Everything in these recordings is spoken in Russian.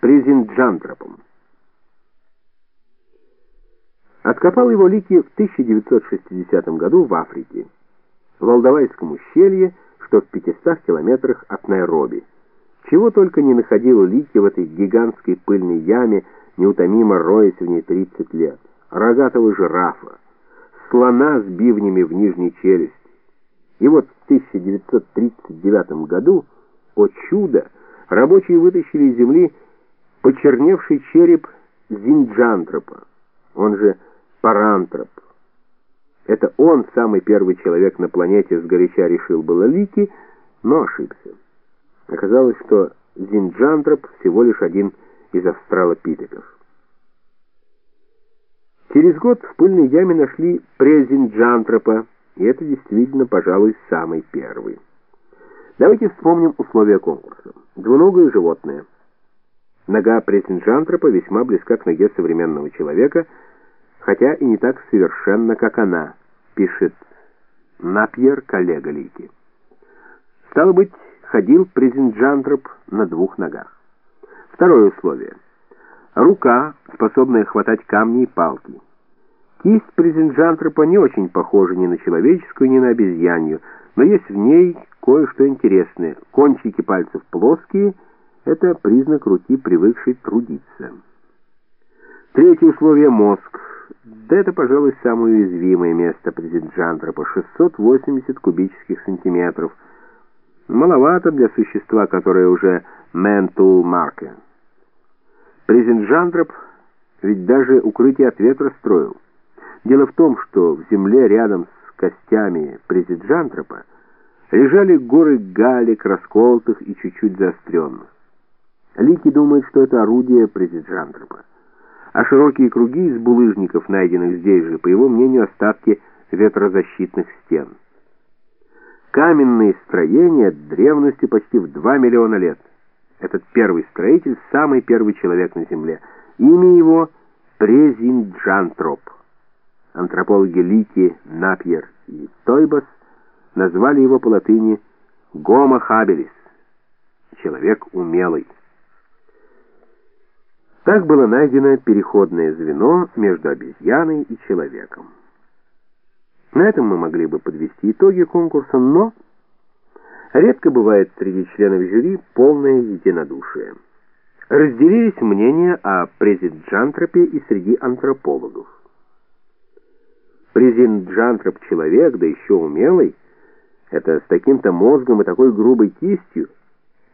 Презинджантропом. Откопал его лики в 1960 году в Африке, в Алдавайском ущелье, что в 500 километрах от Найроби. Чего только не находил лики в этой гигантской пыльной яме, неутомимо роясь в ней 30 лет. Рогатого жирафа, слона с бивнями в нижней челюсти. И вот в 1939 году, о чудо, рабочие вытащили из земли почерневший череп зинджантропа, он же парантроп. Это он, самый первый человек на планете, сгоряча решил было Лики, но ошибся. Оказалось, что зинджантроп всего лишь один из австралопитеков. Через год в пыльной яме нашли презинджантропа, и это действительно, пожалуй, самый первый. Давайте вспомним условия конкурса. Двуногое животное. Нога презинджантропа весьма близка к ноге современного человека, хотя и не так совершенно, как она, пишет Напьер, коллега Лики. Стало быть, ходил презинджантроп на двух ногах. Второе условие. Рука, способная хватать камни и палки. Кисть презенджантропа не очень похожа ни на человеческую, ни на обезьянью, но есть в ней кое-что интересное. Кончики пальцев плоские — это признак руки, привыкшей трудиться. Третье условие — мозг. Да это, пожалуй, самое уязвимое место презенджантропа — 680 кубических сантиметров. Маловато для существа, которое уже mental marker. Презенджантроп ведь даже укрытие от ветра строил. Дело в том, что в земле рядом с костями Президжантропа лежали горы галек, расколотых и чуть-чуть заостренных. Лики думает, что это орудие Президжантропа. А широкие круги из булыжников, найденных здесь же, по его мнению, остатки ветрозащитных стен. Каменные строения древности почти в 2 миллиона лет. Этот первый строитель — самый первый человек на Земле. Имя его — Презинджантроп. Антропологи Лики, Напьер и Тойбас назвали его по латыни «гомо хабелис» — «человек умелый». Так было найдено переходное звено между обезьяной и человеком. На этом мы могли бы подвести итоги конкурса, но редко бывает среди членов жюри полное единодушие. Разделились мнения о президжантропе и среди антропологов. Презент Джантроп человек, да еще умелый, это с таким-то мозгом и такой грубой кистью,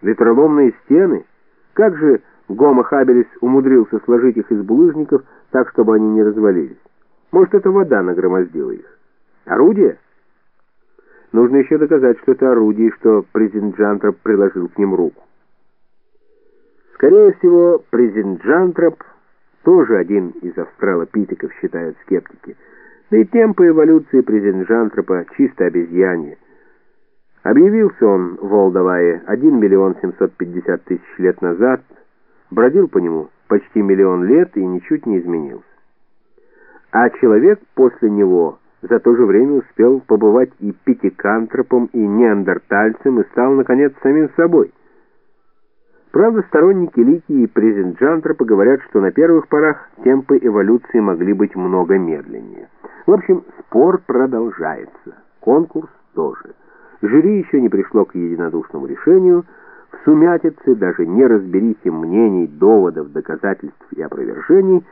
ветроломные стены. Как же Гомо Хабелис умудрился сложить их из булыжников так, чтобы они не развалились? Может, это вода нагромоздила их? Орудие? Нужно еще доказать, что это орудие, что президент Джантроп приложил к ним руку. Скорее всего, президент Джантроп тоже один из австралопитеков, считают скептики, да и темпы эволюции презенжантропа чисто обезьянье. Объявился он в Олдовае 1 миллион 750 тысяч лет назад, бродил по нему почти миллион лет и ничуть не изменился. А человек после него за то же время успел побывать и пятикантропом, и неандертальцем, и стал, наконец, самим собой. Правда, сторонники Лики и Презенджантропа говорят, что на первых порах темпы эволюции могли быть много медленнее. В общем, спор продолжается. Конкурс тоже. Жюри еще не пришло к единодушному решению. В сумятице, даже не разберите мнений, доводов, доказательств и опровержений,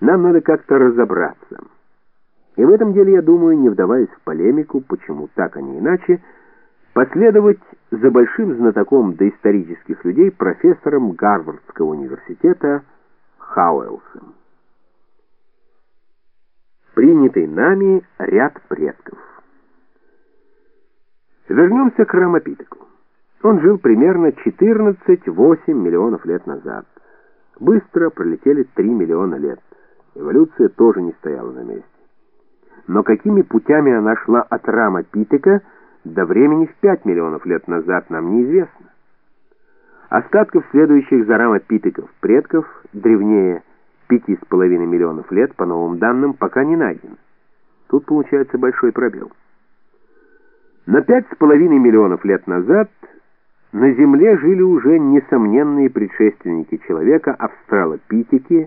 нам надо как-то разобраться. И в этом деле, я думаю, не вдаваясь в полемику, почему так, а не иначе, последовать за большим знатоком доисторических людей профессором Гарвардского университета Хауэлсом принятый нами ряд предков. Вернемся к Рамапитеку. Он жил примерно 14-8 миллионов лет назад. Быстро пролетели 3 миллиона лет. Эволюция тоже не стояла на месте. Но какими путями она шла от Рамапитека до времени в 5 миллионов лет назад, нам неизвестно. Остатков следующих за Рамапитеков предков, древнее пяти с половиной миллионов лет, по новым данным, пока не найден. Тут получается большой пробел. На пять с половиной миллионов лет назад На Земле жили уже несомненные предшественники человека, австралопитеки,